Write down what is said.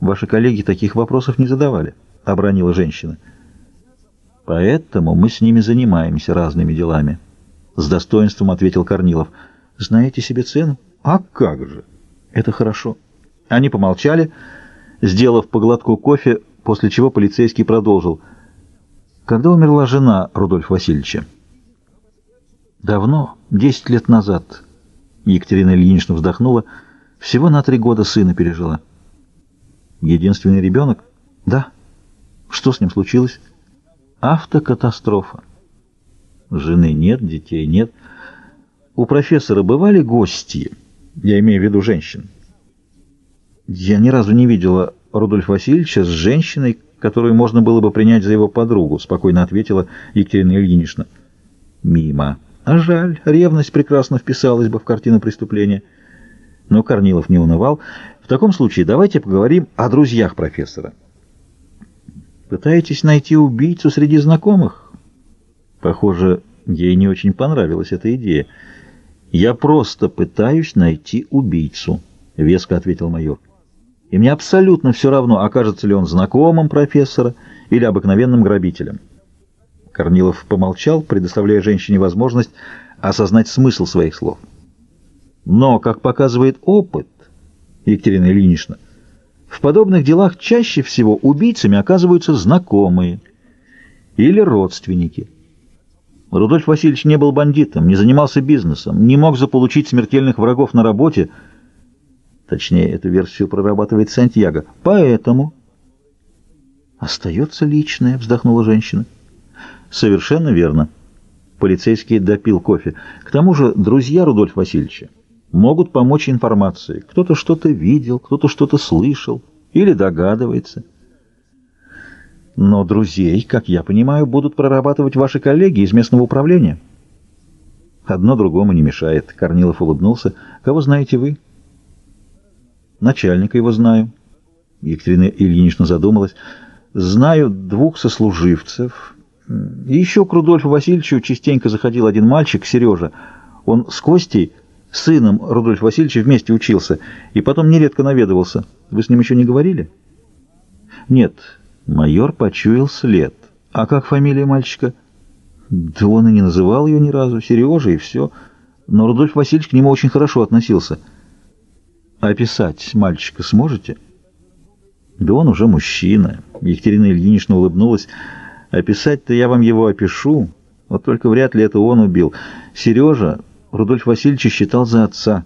Ваши коллеги таких вопросов не задавали, — обронила женщина. Поэтому мы с ними занимаемся разными делами. С достоинством ответил Корнилов. Знаете себе цену? А как же? Это хорошо. Они помолчали, сделав по глотку кофе, после чего полицейский продолжил. Когда умерла жена Рудольфа Васильевича? Давно, десять лет назад. Екатерина Ильинична вздохнула. Всего на три года сына пережила. Единственный ребенок? Да. Что с ним случилось? Автокатастрофа. Жены нет, детей нет. У профессора бывали гости? Я имею в виду женщин. Я ни разу не видела Рудольфа Васильевича с женщиной, которую можно было бы принять за его подругу, спокойно ответила Екатерина Ильинична. Мимо. А жаль, ревность прекрасно вписалась бы в картину преступления. Но Корнилов не унывал. В таком случае давайте поговорим о друзьях профессора. Пытаетесь найти убийцу среди знакомых? Похоже, ей не очень понравилась эта идея. Я просто пытаюсь найти убийцу, веско ответил майор. И мне абсолютно все равно, окажется ли он знакомым профессора или обыкновенным грабителем. Корнилов помолчал, предоставляя женщине возможность осознать смысл своих слов. Но, как показывает опыт, Екатерина Ильинична, в подобных делах чаще всего убийцами оказываются знакомые или родственники. Рудольф Васильевич не был бандитом, не занимался бизнесом, не мог заполучить смертельных врагов на работе. Точнее, эту версию прорабатывает Сантьяго. Поэтому... «Остается личное», — вздохнула женщина. Совершенно верно. Полицейский допил кофе. К тому же друзья Рудольфа Васильевича могут помочь информацией. Кто-то что-то видел, кто-то что-то слышал или догадывается. Но друзей, как я понимаю, будут прорабатывать ваши коллеги из местного управления. Одно другому не мешает. Корнилов улыбнулся. Кого знаете вы? Начальника его знаю. Екатерина Ильинична задумалась. Знаю двух сослуживцев еще к Рудольфу Васильевичу частенько заходил один мальчик, Сережа. Он с Костей, сыном Рудольфа Васильевича, вместе учился, и потом нередко наведывался. Вы с ним еще не говорили? Нет, майор почуял след. А как фамилия мальчика? Да он и не называл ее ни разу. Сережа и все. Но Рудольф Васильевич к нему очень хорошо относился. Описать мальчика сможете? Да он уже мужчина. Екатерина Ильинична улыбнулась. Описать-то я вам его опишу, вот только вряд ли это он убил. Сережа Рудольф Васильевич считал за отца.